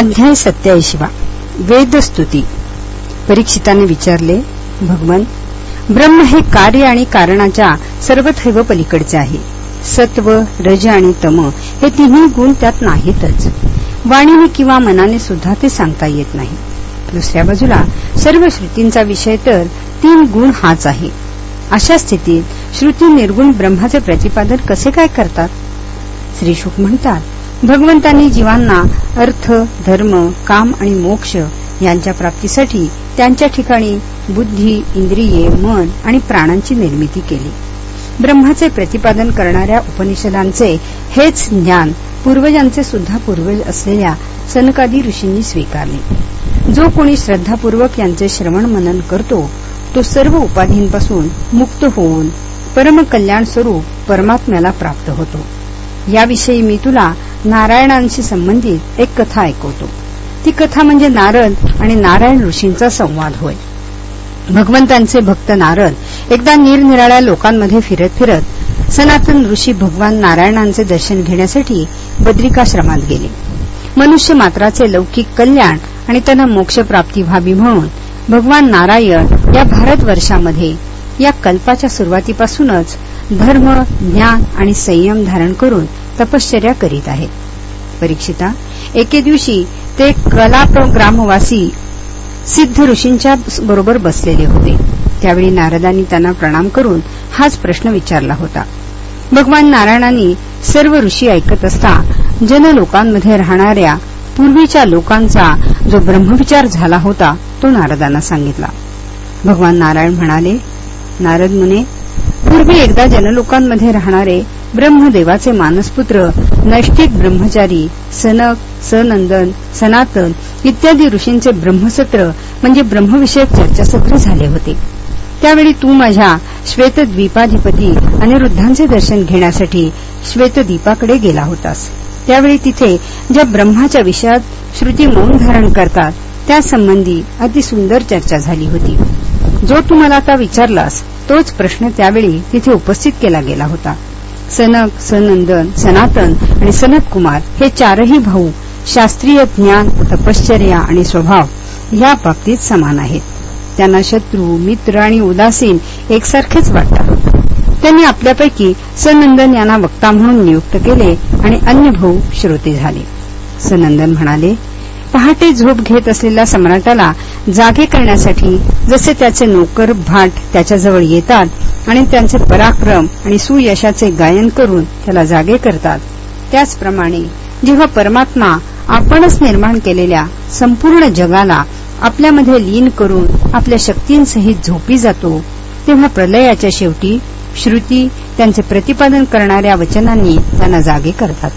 अध्याय सत्याऐंशीवा. वेदस्तुती. परीक्षिताने विचारले भगवान ब्रह्म हे कार्य आणि कारणाच्या सर्वथैव पलीकडचे आहे. सत्व रज आणि तम हे तिन्ही गुण त्यात नाहीतच. वाणीने किंवा मनाने सुद्धा ते सांगता येत नाही. दुसऱ्या बाजूला सर्व श्रुतींचा विषय तर तीन गुण हाच आहे. अशा स्थितीत श्रुती निर्गुण ब्रह्माचे प्रतिपादन कसे काय करतात? श्री शुक म्हणतात भगवंतांनी जीवांना अर्थ धर्म काम आणि मोक्ष यांच्या प्राप्तीसाठी त्यांच्या ठिकाणी बुद्धी इंद्रिये मन आणि प्राणांची निर्मिती केली. ब्रह्माचे प्रतिपादन करणाऱ्या उपनिषदांचे हेच ज्ञान पूर्वजांचे सुद्धा पूर्वज असलेल्या सनकादी ऋषींनी स्वीकारले. जो कोणी श्रद्धापूर्वक यांचे श्रवण मनन करतो तो सर्व उपाधींपासून मुक्त होऊन परमकल्याण स्वरूप परमात्म्याला प्राप्त होतो. याविषयी मी तुला नारायणांशी संबंधित एक कथा ऐकवतो. ती कथा म्हणजे नारद आणि नारायण ऋषींचा संवाद होय. भगवंतांचे भक्त नारद एकदा निरनिराळ्या लोकांमध्ये फिरत फिरत सनातन ऋषी भगवान नारायणांचे दर्शन घेण्यासाठी बद्रिकाश्रमात गेले. मनुष्य मात्राचे लौकिक कल्याण आणि त्यांना मोक्षप्राप्ती व्हावी म्हणून भगवान नारायण या भारतवर्षामध्ये या कल्पाच्या सुरुवातीपासूनच धर्म ज्ञान आणि संयम धारण करून तपश्चर्या करीत आहेत. परीक्षिता एके दिवशी ते कलाप ग्रामवासी सिद्ध ऋषींच्या बरोबर बसलेले होते. त्यावेळी नारदांनी त्यांना प्रणाम करून हाच प्रश्न विचारला होता. भगवान नारायणांनी सर्व ऋषी ऐकत असता जनलोकांमध्ये राहणाऱ्या पूर्वीच्या लोकांचा जो ब्रह्मविचार झाला होता तो नारदांना सांगितला. भगवान नारायण म्हणाले नारद मुने पूर्वी एकदा जनलोकांमध्ये राहणारे ब्रह्मदेवाचे मानसपुत्र नैष्ठिक ब्रह्मचारी सनक सनंदन सनातन इत्यादी ऋषींचे ब्रह्मसत्र म्हणजे ब्रह्मविषयक चर्चासत्र झाले होते. त्यावेळी तू माझ्या श्वेतद्वीपाधिपती अनिरुद्धांचे दर्शन घेण्यासाठी श्वेतद्वीपाकडे गेला होतास. त्यावेळी तिथे ज्या ब्रह्माच्या विषयात श्रुती मौन धारण करतात त्यासंबंधी अतिसुंदर चर्चा झाली होती. जो तू मला आता विचारलास तोच प्रश्न त्यावेळी तिथे उपस्थित केला गेला होता. सनक सनंदन सनातन आणि सनत कुमार हे चारही भाऊ शास्त्रीय ज्ञान तपश्चर्या आणि स्वभाव या बाबतीत समान आहेत. त्यांना शत्रू मित्र आणि उदासीन एकसारखेच वाटतात. त्यांनी आपल्यापैकी सनंदन यांना वक्ता म्हणून नियुक्त केले आणि अन्य भाऊ श्रोते झाले. सनंदन म्हणाले पहाटे झोप घेत असलेल्या सम्राटाला जागे करण्यासाठी जसे त्याचे नोकर भाट त्याच्याजवळ येतात आणि त्यांचे पराक्रम आणि सुयशाचे गायन करून त्याला जागे करतात. त्याचप्रमाणे जेव्हा परमात्मा आपणच निर्माण केलेल्या संपूर्ण जगाला आपल्यामध्ये लीन करून आपल्या शक्तींसहित झोपी जातो तेव्हा प्रलयाच्या शेवटी श्रुती त्यांचे प्रतिपादन करणाऱ्या वचनांनी त्यांना जागे करतात.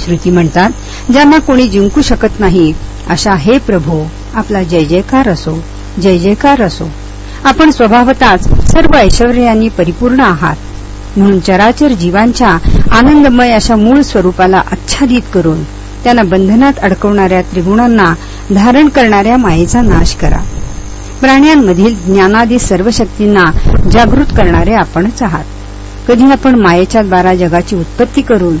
श्रुती म्हणतात ज्यांना कोणी जिंकू शकत नाही अशा हे प्रभू आपला जय जयकार असो जय जयकार असो. आपण स्वभावताच सर्व ऐश्वर्यांनी परिपूर्ण आहात. म्हणून चराचर जीवांच्या आनंदमय अशा मूळ स्वरूपाला आच्छादित करून त्यांना बंधनात अडकवणाऱ्या त्रिगुणांना धारण करणाऱ्या मायेचा नाश करा. प्राण्यांमधील ज्ञानादी सर्व शक्तींना जागृत करणारे आपणच आहात. कधी आपण मायेच्या द्वारा जगाची उत्पत्ती करून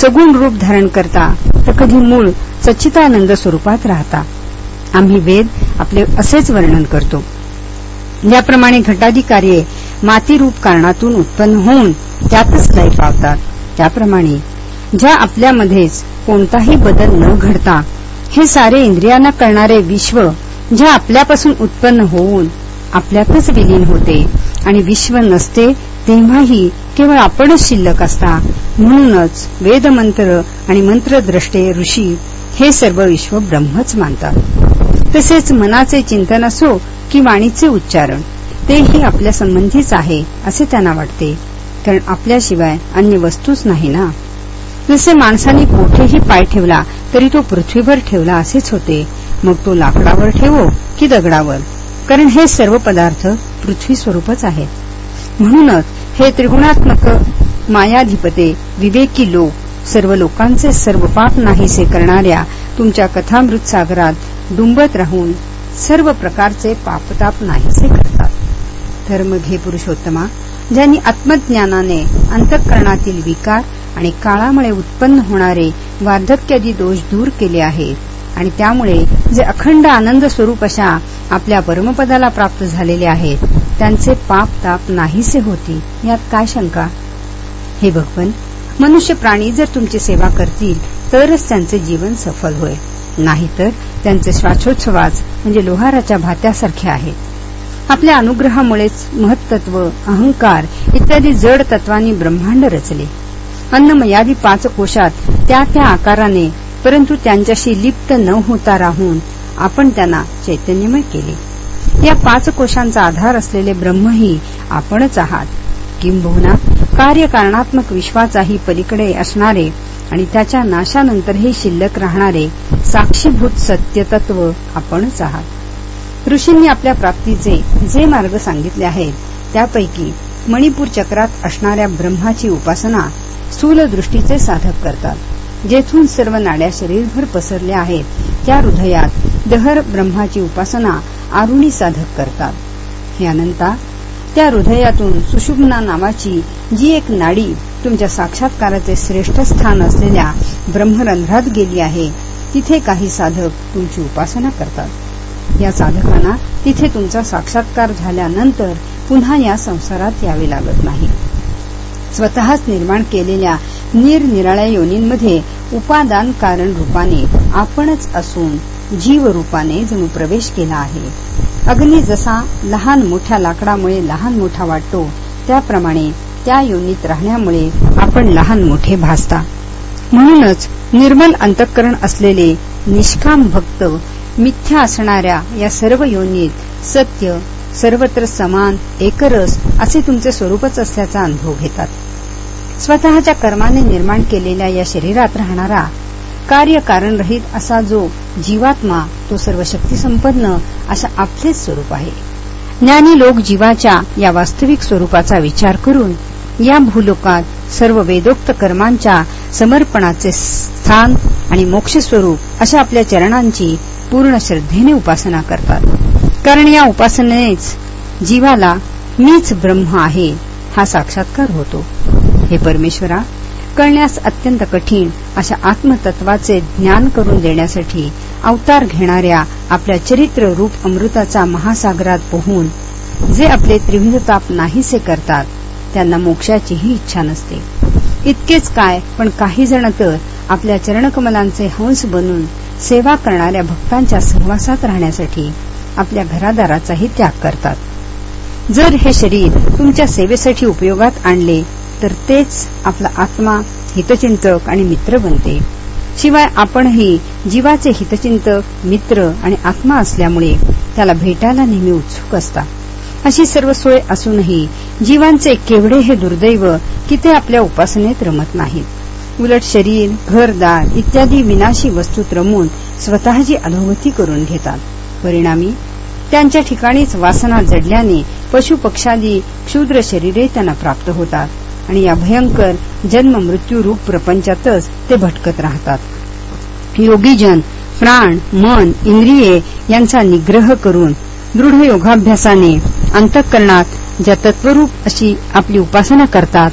सगुण रूप धारण करता तर कधी मूळ सच्चितानंद स्वरूपात राहता. आम्ही वेद आपले असेच वर्णन करतो. याप्रमाणे घटादी कार्ये मातीरूप कारणातून उत्पन्न होऊन त्यातच लय पावतात. त्याप्रमाणे ज्या आपल्यामध्येच कोणताही बदल न घडता हे सारे इंद्रियांना कळणारे विश्व ज्या आपल्यापासून उत्पन्न होऊन आपल्यातच विलीन होते आणि विश्व नसते तेव्हाही केवळ आपणच शिल्लक असता. म्हणूनच वेदमंत्र आणि मंत्रद्रष्टे ऋषी हे सर्व विश्व ब्रह्मच मानतात. तसेच मनाचे चिंतन असो की वाणीचे उच्चारण तेही आपल्या संबंधीच आहे असे त्यांना वाटते. कारण आपल्याशिवाय अन्य वस्तूच नाही ना? जसे माणसाने कोठेही पाय ठेवला तरी तो पृथ्वीवर ठेवला असेच होते. मग तो लाकडावर ठेवो की दगडावर? कारण हे सर्व पदार्थ पृथ्वी स्वरूपच आहेत. म्हणूनच हे त्रिगुणात्मक मायाधिपते विवेकी लोक सर्व लोकांचे सर्व पाप नाहीसे करणाऱ्या तुमच्या कथामृत सागरात डुंबत राहून सर्व प्रकारचे पापताप नाहीसे करतात. धर्म घे पुरुषोत्तमा ज्यांनी आत्मज्ञानाने अंतःकरणातील विकार आणि काळामुळे उत्पन्न होणारे वार्धक्यादी दोष दूर केले आहेत आणि त्यामुळे जे अखंड आनंद स्वरूप अशा आपल्या परमपदाला प्राप्त झालेले आहेत त्यांचे पाप ताप नाहीसे होती यात काय शंका? हे भगवन मनुष्य प्राणी जर तुमची सेवा करतील तरच त्यांचे जीवन सफल होय नाहीतर त्यांचे श्वासोच्छवास म्हणजे लोहाराच्या भात्यासारखे आहेत आपल्या अनुग्रहामुळेच महत्त्व अहंकार इत्यादी जड तत्वांनी ब्रह्मांड रचले. अन्नमयादी पाच कोशात त्या त्या आकाराने परंतु त्यांच्याशी लिप्त न होता राहून आपण त्यांना चैतन्यमय केले. या पाच कोशांचा आधार असलेले ब्रह्मही आपणच आहात. किंबहुना कार्यकारणात्मक विश्वाचाही पलीकडे असणारे आणि त्याच्या नाशानंतरही शिल्लक राहणारे साक्षीभूत सत्यतत्व आपणच आहात. ऋषींनी आपल्या प्राप्तीचे जे मार्ग सांगितले आहेत त्यापैकी मणिपूर चक्रात असणाऱ्या ब्रह्माची उपासना स्थूल दृष्टीचे साधक करतात. जेथून सर्व नाड्या शरीरभर पसरल्या आहेत त्या हृदयात दहर ब्रह्माची उपासना आरुणी साधक करतात. हे अनंता त्या हृदयातून सुषुम्ना नावाची जी एक नाडी तुमच्या साक्षात्काराचे श्रेष्ठ स्थान असलेल्या ब्रह्मरंध्रात गेली आहे तिथे काही साधक तुमची उपासना करतात. या साधकांना तिथे तुमचा साक्षात्कार झाल्यानंतर पुन्हा या संसारात यावे लागत नाही. स्वतःच निर्माण केलेल्या निरनिराळ्या योनींमध्ये उपादान कारण रूपाने आपणच असून जीव रूपाने जणू प्रवेश केला आहे. अग्नी जसा लहान मोठ्या लाकडामुळे लहान मोठा वाटतो त्याप्रमाणे त्या योनीत राहण्यामुळे आपण लहान मोठे भासता. म्हणूनच निर्मल अंतःकरण असलेले निष्काम भक्त मिथ्या असणाऱ्या या सर्व योनीत सत्य सर्वत्र समान एकरस असे तुमचे स्वरूपच असल्याचा अनुभव घेतात. स्वतःच्या कर्माने निर्माण केलेल्या या शरीरात राहणारा कार्यकारणरहित असा जो जीवात्मा तो सर्व शक्तीसंपन्न अशा आपलेच स्वरूप आहे. ज्ञानी लोक जीवाच्या या वास्तविक स्वरूपाचा विचार करून या भूलोकात सर्व वेदोक्त कर्मांच्या समर्पणाचे स्थान आणि मोक्ष स्वरूप अशा आपल्या चरणांची पूर्ण श्रद्धेने उपासना करतात. कारण या उपासनेच जीवाला मीच ब्रह्म आहे हा साक्षात्कार होतो. हे परमेश्वरा कळण्यास अत्यंत कठीण अशा आत्मतत्वाचे ज्ञान करून देण्यासाठी अवतार घेणाऱ्या आपल्या चरित्र रूप अमृताचा महासागरात पोहून जे आपले त्रिविध ताप नाहीसे करतात त्यांना मोक्षाचीही इच्छा नसते. इतकेच काय पण काही जण तर आपल्या चरणकमलांचे हंस बनून सेवा करणाऱ्या भक्तांच्या सहवासात राहण्यासाठी आपल्या घरादाराचाही त्याग करतात. जर हे शरीर तुमच्या सेवेसाठी उपयोगात आणले तर तेच आपला आत्मा हितचिंतक आणि मित्र बनते. शिवाय आपणही जीवाचे हितचिंतक मित्र आणि आत्मा असल्यामुळे त्याला भेटायला नेहमी उत्सुक असता अशी सर्व सोय असूनही जीवांचे केवढे हे दुर्दैव की ते आपल्या उपासनेत रमत नाहीत. उलट शरीर घरदार इत्यादी विनाशी वस्तूत रमून स्वतःची अधोगती करून घेतात. परिणामी त्यांच्या ठिकाणीच वासना जडल्याने पशुपक्षादी क्षुद्र शरीरे त्यांना प्राप्त होतात. आणि या भयंकर जन्म मृत्यू रूप प्रपंचातच ते भटकत राहतात. योगीजन प्राण मन इंद्रिये यांचा निग्रह करून दृढ योगाभ्यासाने अंतःकरणात ज्या तत्वरूप अशी आपली उपासना करतात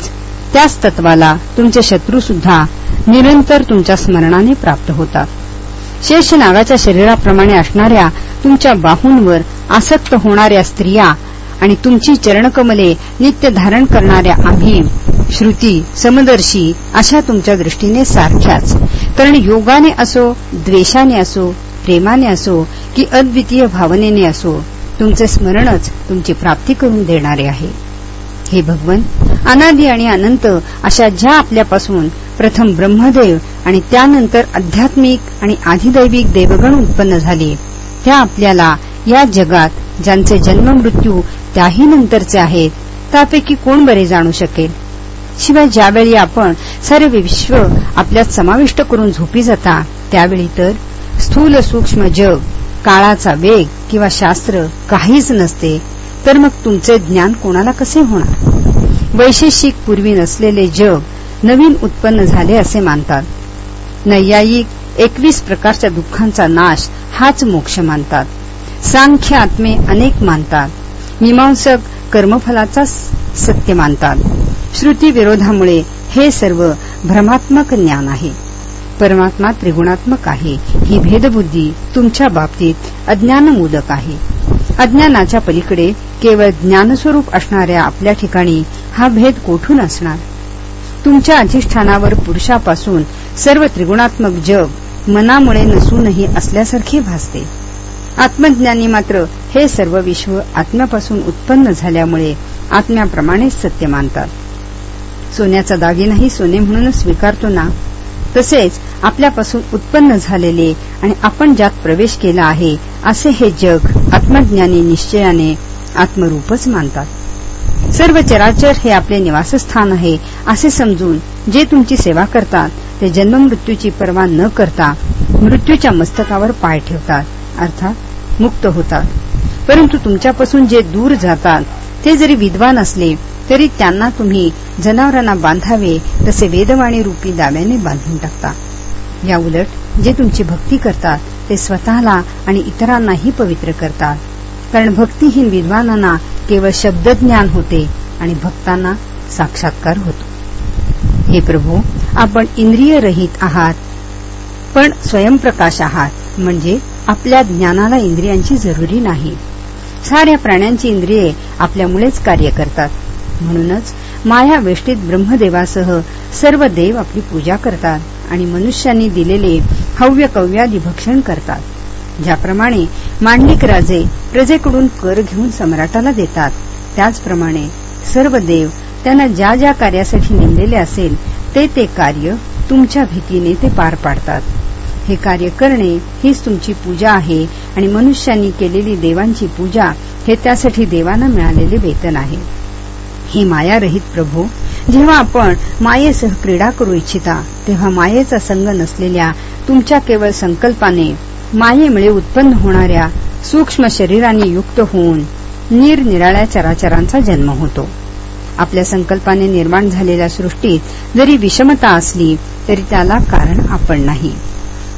त्याच तत्वाला तुमचे शत्रू सुद्धा निरंतर तुमच्या स्मरणाने प्राप्त होतात. शेष नागाच्या शरीराप्रमाणे असणाऱ्या तुमच्या बाहूंवर आसक्त होणाऱ्या स्त्रिया आणि तुमची चरणकमले नित्य धारण करणाऱ्या आम्ही श्रुती समदर्शी अशा तुमच्या दृष्टीने सारख्याच. कारण योगाने असो द्वेषाने असो प्रेमाने असो की अद्वितीय भावनेने असो तुमचे स्मरणच तुमची प्राप्ती करून देणारे आहे. हे भगवन अनादी आणि अनंत अशा ज्या आपल्यापासून प्रथम ब्रह्मदेव आणि त्यानंतर आध्यात्मिक आणि आधिदैविक देवगण उत्पन्न झाले त्या आपल्याला या जगात ज्यांचे जन्म मृत्यू त्याही नंतरचे आहेत त्यापैकी कोण बरे जाणू शकेल? शिवाय ज्यावेळी आपण सर्व विश्व आपल्यात समाविष्ट करून झोपी जाता त्यावेळी तर स्थूल सूक्ष्म जग काळाचा वेग किंवा शास्त्र काहीच नसते तर मग तुमचे ज्ञान कोणाला कसे होणार? वैशेषिक पूर्वी नसलेले जग नवीन उत्पन्न झाले असे मानतात. नैयायिक एकवीस प्रकारच्या दुःखांचा नाश हाच मोक्ष मानतात. सांख्य आत्मे अनेक मानतात. मीमांसक कर्मफलाचा सत्य मानतात. श्रुती विरोधामुळे हे सर्व भ्रमात्मक ज्ञान आहे. परमात्मा त्रिगुणात्मक आहे. ही भेदबुद्धी तुमच्या बाबतीत अज्ञानमोदक आहे. अज्ञानाच्या पलीकडे केवळ ज्ञानस्वरूप असणाऱ्या आपल्या ठिकाणी हा भेद कोठून असणार? तुमच्या अधिष्ठानावर पुरुषापासून सर्व त्रिगुणात्मक जग मनामुळे नसूनही असल्यासारखे भासते. आत्मज्ञानी मात्र हे सर्व विश्व आत्म्यापासून उत्पन्न झाल्यामुळे आत्म्याप्रमाणेच सत्य मानतात. सोन्याचा दागिनाही सोने म्हणूनच स्वीकारतो ना? तसेच आपल्यापासून उत्पन्न झालेले आणि आपण ज्यात प्रवेश केला आहे असे हे जग आत्मज्ञानी निश्चयाने आत्मरूपच मानतात. सर्व चराचर हे आपले निवासस्थान आहे असे समजून जे तुमची सेवा करतात ते जन्ममृत्यूची पर्वा न करता मृत्यूच्या मस्तकावर पाय ठेवतात. अर्थात मुक्त होतात. परंतु तुमच्यापासून जे दूर जातात ते जरी विद्वान असले तरी त्यांना तुम्ही जनावरांना बांधावे तसे वेदवाणी रूपी दाव्याने बांधून टाकता. या उलट जे तुमची भक्ती करतात ते स्वतःला आणि इतरांनाही पवित्र करतात. कारण भक्तीहीन विद्वानांना केवळ शब्दज्ञान होते आणि भक्तांना साक्षात्कार होतो. हे प्रभू आपण इंद्रिय रहित आहात पण स्वयंप्रकाश आहात म्हणजे आपल्या ज्ञानाला इंद्रियांची जरुरी नाही. साऱ्या प्राण्यांची इंद्रिये आपल्यामुळेच कार्य करतात. म्हणूनच माया वेष्टीत ब्रह्मदेवासह सर्व देव आपली पूजा करतात आणि मनुष्यांनी दिलेले हव्य कव्यादी भक्षण करतात. ज्याप्रमाणे मांडलिक राजे प्रजेकडून कर घेऊन सम्राटाला देतात त्याचप्रमाणे सर्व देव त्यांना ज्या ज्या कार्यासाठी नेमलेले असेल ते ते कार्य तुमच्या भीतीने ते पार पाडतात. हे कार्य करणे हीच तुमची पूजा आहे. आणि मनुष्यांनी केलेली देवांची पूजा हे त्यासाठी देवांना मिळालेले वेतन आहे. हे मायारहित प्रभू जेव्हा आपण मायेसह क्रीडा करू इच्छिता तेव्हा मायेचा संग नसलेल्या तुमच्या केवळ संकल्पाने मायेमुळे उत्पन्न होणाऱ्या सूक्ष्म शरीराने युक्त होऊन निरनिराळ्या चराचरांचा जन्म होतो. आपल्या संकल्पाने निर्माण झालेल्या सृष्टीत जरी विषमता असली तरी त्याला कारण आपण नाही.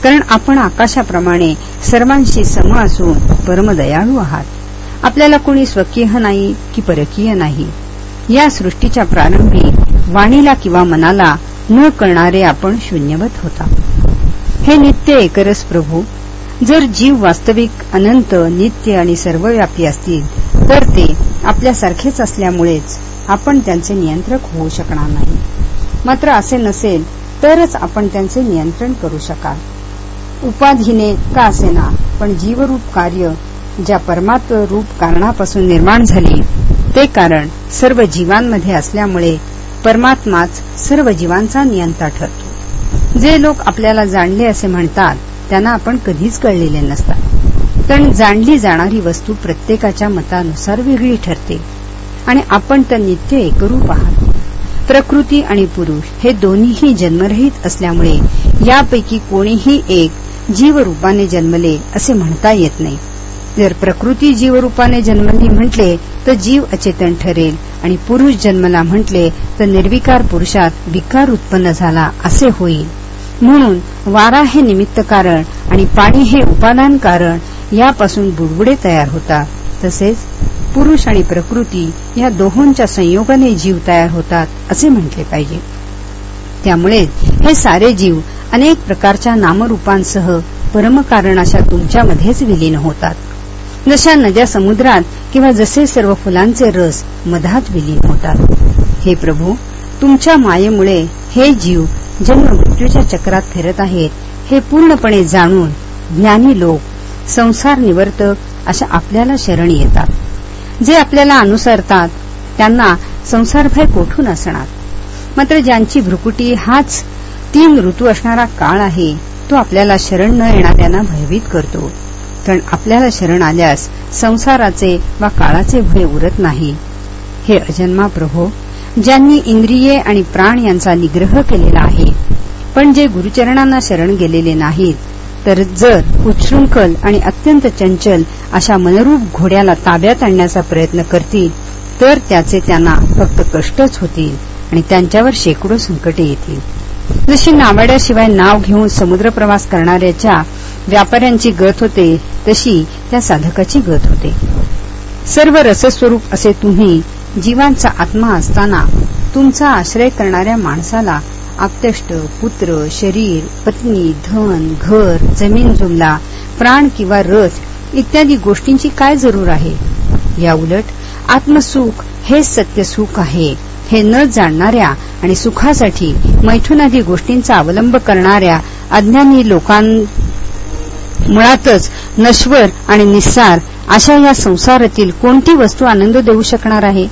कारण आपण आकाशाप्रमाणे सर्वांशी सम असून परमदयाळू आहात. आपल्याला कोणी स्वकीय नाही की परकीय नाही. या सृष्टीच्या प्रारंभी वाणीला किंवा मनाला न करणारे आपण शून्यवत होता. हे नित्य एकरस प्रभू जर जीव वास्तविक अनंत नित्य आणि सर्वव्यापी असतील तर ते आपल्यासारखेच असल्यामुळेच आपण त्यांचे नियंत्रक होऊ शकणार नाही. मात्र असे नसेल तरच आपण त्यांचे नियंत्रण करू शकाल. उपाधीने का असेना पण जीवरूप कार्य ज्या परमात्म रूप कारणापासून निर्माण झाले ते कारण सर्व जीवांमध्ये असल्यामुळे परमात्माच सर्व जीवांचा नियंता ठरतो. जे लोक आपल्याला जाणले असे म्हणतात त्यांना आपण कधीच कळलेले नसतात. कारण जाणली जाणारी वस्तू प्रत्येकाच्या मतानुसार वेगळी ठरते. आणि आपण तर नित्य एकरूप आहात. प्रकृती आणि पुरुष हे दोन्हीही जन्मरहित असल्यामुळे यापैकी कोणीही एक जीवरूपाने जन्मले असे म्हणता येत नाही. जर प्रकृती जीवरूपाने जन्मली म्हटले तर जीव अचेतन ठरेल आणि पुरुष जन्मला म्हटले तर निर्विकार पुरुषात विकार उत्पन्न झाला असे होईल. म्हणून वारा हे निमित्त कारण आणि पाणी हे उपादान कारण यापासून बुडबुडे तयार होतात. तसेच पुरुष आणि प्रकृती या दोहोंच्या संयोगाने जीव तयार होतात असे म्हटले पाहिजे. त्यामुळे हे सारे जीव अनेक प्रकारच्या नामरूपांसह परमकारणाच्या तुमच्यामध्येच विलीन होतात. जशा नद्या समुद्रात किंवा जसे सर्व फुलांचे रस मधात विलीन होतात. हे प्रभू तुमच्या मायेमुळे हे जीव जन्म मृत्यूच्या चक्रात फिरत आहेत हे पूर्णपणे जाणून ज्ञानी लोक संसार निवर्तक अशा आपल्याला शरण येतात. जे आपल्याला अनुसरतात त्यांना संसारभय कोठून असणार? मात्र ज्यांची भ्रुकुटी हाच तीन ऋतू असणारा काळ आहे तो आपल्याला शरण न येणाऱ्यांना भयभीत करतो. पण आपल्याला शरण आल्यास संसाराचे वा काळाचे भय उरत नाही. हे अजन्मा प्रभो ज्यांनी इंद्रिये आणि प्राण यांचा निग्रह केलेला आहे पण जे गुरुचरणांना शरण गेलेले नाहीत तर जर उच्छृंखल आणि अत्यंत चंचल अशा मनरूप घोड्याला ताब्यात आणण्याचा प्रयत्न करतील तर त्याचे त्यांना फक्त कष्टच होतील आणि त्यांच्यावर शेकडो संकटे येतील. जशी नावाड्याशिवाय नाव घेऊन समुद्रप्रवास करणाऱ्याच्या व्यापाऱ्यांची गत होते तशी त्या साधकाची गत होते. सर्व रसस्वरूप असे तुम्ही जीवांचा आत्मा असताना तुमचा आश्रय करणाऱ्या माणसाला आप्तष्ट पुत्र शरीर पत्नी धन घर जमीन जुमला प्राण किंवा रथ इत्यादी गोष्टींची काय जरूर आहे? या उलट आत्मसुख हेच सत्य सुख आहे. हे न जाणणाऱ्या आणि सुखासाठी मैथुनादी गोष्टींचा अवलंब करणाऱ्या अज्ञानी लोकां मुळातच नश्वर आणि निस्सार अशा या संसारातील कोणती वस्तू आनंद देऊ शकणार आहे?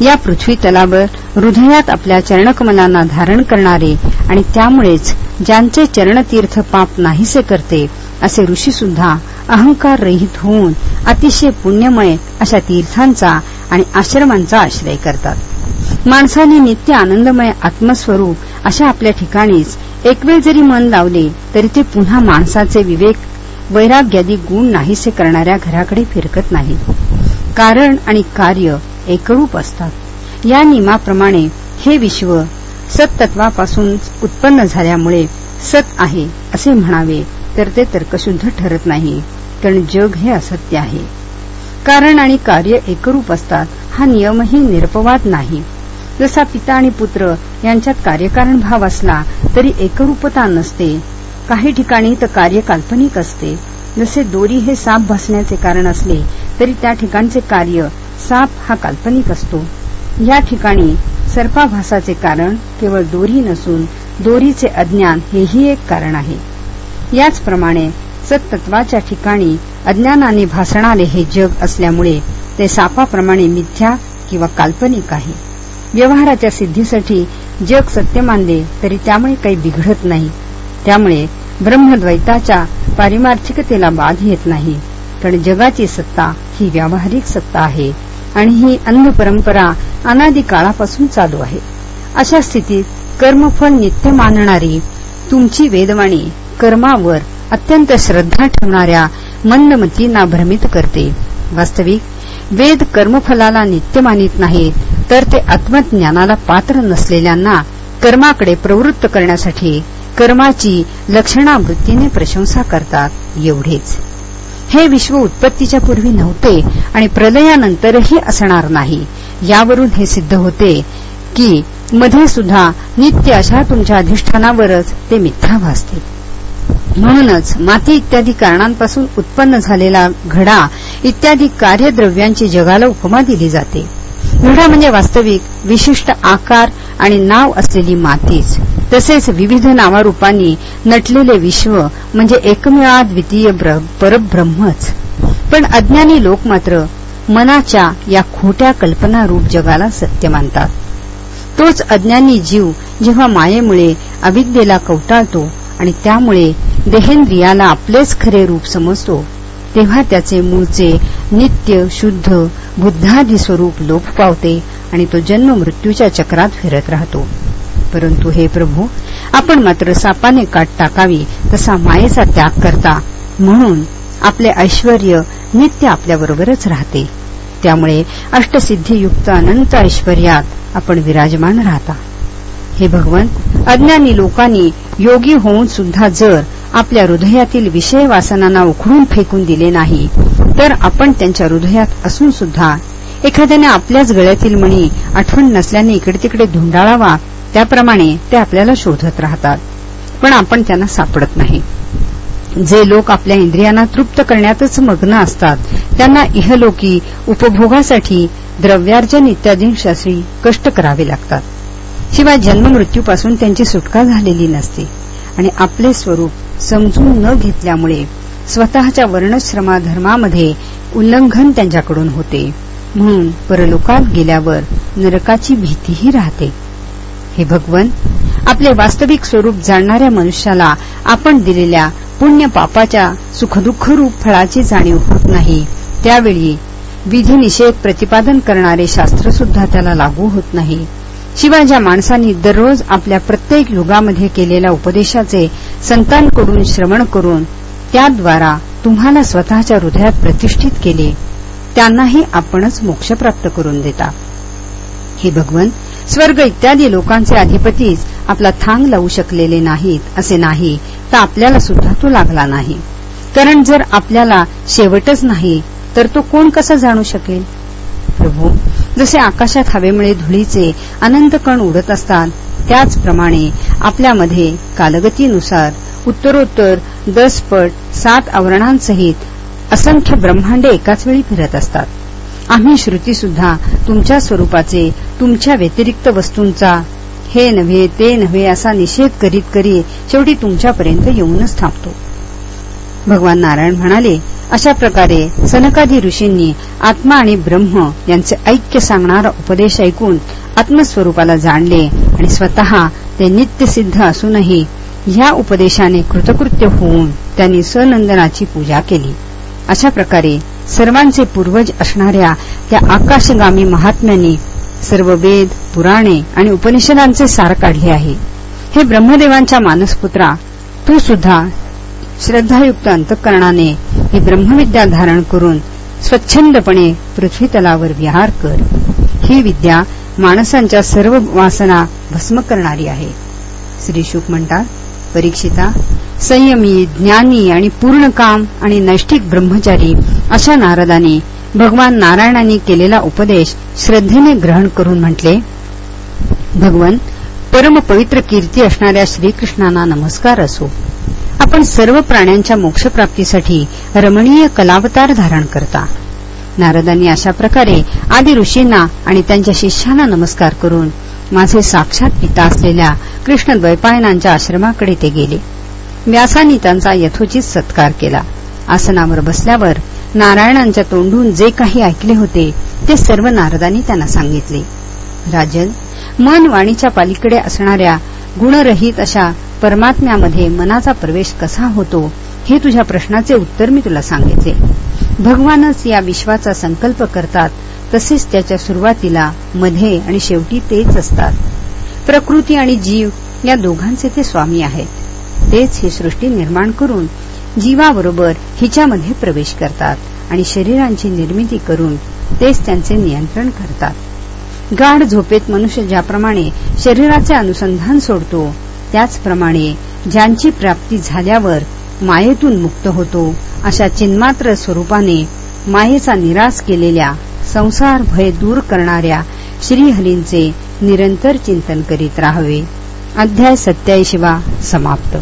या पृथ्वी तलावर हृदयात आपल्या चरणकमलांना धारण करणारे आणि त्यामुळेच ज्यांचे चरणतीर्थ पाप नाहीसे करते असे ऋषी सुद्धा अहंकार रहित होऊन अतिशय पुण्यमय अशा तीर्थांचा आणि आश्रमांचा आश्रय करतात. माणसाने नित्य आनंदमय आत्मस्वरूप अशा आपल्या ठिकाणीच एकवेळ जरी मन लावले तरी ते पुन्हा माणसाचे विवेक वैराग्यादी गुण नाहीसे करणाऱ्या घराकडे फिरकत नाही. कारण आणि कार्य एकरूप असतात. या नियमाप्रमाणे हे विश्व सत्तत्वापासून उत्पन्न झाल्यामुळे सत आहे असे म्हणावे तर ते तर्कशुद्ध ठरत नाही. कारण जग हे असत्य आहे. कारण आणि कार्य एकरूप असतात हा नियमही निरपवाद नाही. जसा पिता आणि पुत्र यांच्यात कार्यकारण भाव असला तरी एकरूपता नसते. काही ठिकाणी तर कार्य काल्पनिक असते. जसे दोरी हे साप भासण्याचे कारण असले तरी त्या ठिकाणचे कार्य साप हा काल्पनिक असतो. या ठिकाणी सर्पाभासाचे कारण केवळ दोरी नसून दोरीचे अज्ञान हेही एक कारण आहे. याचप्रमाणे सत्तत्वाच्या ठिकाणी अज्ञानाने भासणारे हे जग असल्यामुळे ते सापाप्रमाणे मिथ्या किंवा काल्पनिक आहे. व्यवहाराच्या सिद्धीसाठी जग सत्य मानले तरी त्यामुळे काही बिघडत नाही. त्यामुळे ब्रह्मद्वैताच्या पारिमार्थिकतेला बाध येत नाही. कारण जगाची सत्ता ही व्यावहारिक सत्ता आहे आणि ही अंध परंपरा अनादी काळापासून चालू आहे. अशा स्थितीत कर्मफळ नित्य मानणारी तुमची वेदवाणी कर्मावर अत्यंत श्रद्धा ठेवणाऱ्या मंदमतींना भ्रमित करते. वास्तविक वेद कर्मफलाला नित्य मानित नाहीत. तर ते आत्मज्ञानाला पात्र नसलेल्यांना कर्माकडे प्रवृत्त करण्यासाठी कर्माची लक्षणावृत्तीने प्रशंसा करतात. एवढेच. हे विश्व उत्पत्तीच्या पूर्वी नव्हते आणि प्रलयानंतरही असणार नाही. यावरून हे सिद्ध होते की मध्ये सुद्धा नित्य अशा तुमच्या अधिष्ठानावरच ते मिथ्या भासते. म्हणूनच माती इत्यादी कारणांपासून उत्पन्न झालेला घडा इत्यादी कार्यद्रव्यांची जगाला उपमा दिली जाते. मुढा म्हणजे वास्तविक विशिष्ट आकार आणि नाव असलेली मातीच. तसेच विविध नावारूपांनी नटलेले विश्व म्हणजे एकमेवा द्वितीय परब्रह्मच. पण अज्ञानी लोक मात्र मनाच्या या खोट्या कल्पनारूप जगाला सत्य मानतात. तोच अज्ञानी जीव जेव्हा मायेमुळे अविद्येला कवटाळतो आणि त्यामुळे देहेंद्रियाला आपलेच खरे रूप समजतो तेव्हा त्याचे मूळचे नित्य शुद्ध बुद्धादी स्वरूप लोप पावते आणि तो जन्म मृत्यूच्या चक्रात फिरत राहतो. परंतु हे प्रभू आपण मात्र सापाने काट टाकावी तसा मायेचा त्याग करता म्हणून आपले ऐश्वर नित्य आपल्याबरोबरच राहते. त्यामुळे अष्टसिद्धीयुक्त अनंत ऐश्वर्यात आपण विराजमान राहता. हे भगवंत अज्ञानी लोकांनी योगी होऊन सुद्धा जर आपल्या हृदयातील विषय वासनांना उखडून फेकून दिले नाही. तर आपण त्यांच्या हृदयात असून सुद्धा एखाद्याने आपल्याच गळ्यातील मणी आठवण नसल्याने इकडे तिकडे धुंडाळावा त्याप्रमाणे ते आपल्याला शोधत राहतात. पण आपण त्यांना सापडत नाही. जे लोक आपल्या इंद्रियांना तृप्त करण्यातच मग्न असतात त्यांना इहलोकी उपभोगासाठी द्रव्यार्जन इत्यादींशास्त्री कष्ट करावे लागतात. शिवाय जन्ममृत्यूपासून त्यांची सुटका झालेली नसते आणि आपले स्वरूप समजून न घेतल्यामुळे स्वतःच्या वर्णश्रमाधर्मामध्ये उल्लंघन त्यांच्याकडून होते. म्हणून परलोकात गेल्यावर नरकाची भीतीही राहते. हे भगवन आपले वास्तविक स्वरूप जाणणाऱ्या मनुष्याला आपण दिलेल्या पुण्य पापाच्या सुखदुःखरूप फळाची जाणीव होत नाही. त्यावेळी विधिनिषेध प्रतिपादन करणारे शास्त्र सुद्धा त्याला लागू होत नाही. शिवाय ज्या माणसांनी दररोज आपल्या प्रत्येक युगामध्ये केलेल्या उपदेशाचे संतांकडून श्रवण करून त्याद्वारा तुम्हाला स्वतःच्या हृदयात प्रतिष्ठित केले. त्यांनाही आपणच मोक्ष प्राप्त करून देता. हे भगवन स्वर्ग इत्यादी लोकांचे अधिपतीच आपला थांग लावू शकलेले नाहीत असे नाही तर आपल्याला सुद्धा तो लागला नाही. कारण जर आपल्याला शेवटच नाही तर तो कोण कसा जाणू शकेल? प्रभू जसे आकाशात हवेमुळे धुळीचे अनंत कण उडत असतात त्याचप्रमाणे आपल्यामध्ये कालगतीनुसार उत्तरोत्तर दस पट सात आवरणांसहित असंख्य ब्रह्मांडे एकाच वेळी फिरत असतात. आम्ही श्रुती सुद्धा तुमच्या स्वरूपाचे तुमच्या व्यतिरिक्त वस्तूंचा हे नव्हे ते नव्हे असा निषेध करीत करीत शेवटी तुमच्यापर्यंत येऊनच थांबतो. भगवान नारायण म्हणाले अशा प्रकारे सनकादी ऋषींनी आत्मा आणि ब्रह्म यांचे ऐक्य सांगणारा उपदेश ऐकून आत्मस्वरूपाला जाणले आणि स्वतः ते नित्यसिद्ध असूनही ह्या उपदेशाने कृतकृत्य होऊन त्यांनी सनंदनाची पूजा केली. अशा प्रकारे सर्वांचे पूर्वज असणाऱ्या त्या आकाशगामी महात्म्यांनी सर्व वेद पुराणे आणि उपनिषदांचे सार काढले आहे. हे ब्रह्मदेवांच्या मानसपुत्रा तू सुद्धा श्रद्धायुक्त अंतकरणाने ही ब्रह्मविद्या धारण करून स्वच्छंदपणे पृथ्वीतलावर विहार कर. ही विद्या माणसांच्या सर्व वासना भस्म करणारी आहे. श्री शुक म्हणतात परीक्षिता संयमी ज्ञानी आणि पूर्ण काम आणि नैष्ठिक ब्रह्मचारी अशा नारदाने भगवान नारायणांनी केलेला उपदेश श्रद्धेने ग्रहण करून म्हटले भगवन परमपवित्र कीर्ती असणाऱ्या श्रीकृष्णांना नमस्कार असो. आपण सर्व प्राण्यांच्या मोक्षप्राप्तीसाठी रमणीय कलावतार धारण करता. नारदांनी अशा प्रकारे आदी ऋषींना आणि त्यांच्या शिष्यांना नमस्कार करून माझे साक्षात पिता असलेल्या कृष्ण द्वैपायनांच्या आश्रमाकडे ते गेले. व्यासांनी त्यांचा यथोचित सत्कार केला. आसनावर बसल्यावर नारायणांच्या तोंडून जे काही ऐकले होते ते सर्व नारदांनी त्यांना सांगितले. राजन मन वाणीच्या पालीकडे असणाऱ्या गुणरहित अशा परमात्म्यामध्ये मनाचा प्रवेश कसा होतो हे तुझ्या प्रश्नाचे उत्तर मी तुला सांगितले. भगवानच या विश्वाचा संकल्प करतात तसेच त्याच्या सुरुवातीला मध्ये आणि शेवटी तेच असतात. प्रकृती आणि जीव या दोघांचे ते स्वामी आहेत. तेच ही सृष्टी निर्माण करून जीवाबरोबर हिच्यामध्ये प्रवेश करतात आणि शरीरांची निर्मिती करून तेच त्यांचे नियंत्रण करतात. गाढ झोपेत मनुष्य ज्याप्रमाणे शरीराचे अनुसंधान सोडतो त्याचप्रमाणे ज्यांची प्राप्ती झाल्यावर मायेतून मुक्त होतो अशा चिन्मात्र स्वरूपाने मायेचा निराश केलेल्या संसार भय दूर करणाऱ्या श्रीहरींचे निरंतर चिंतन करीत राहावे. अध्याय सत्याऐंशीवा समाप्त.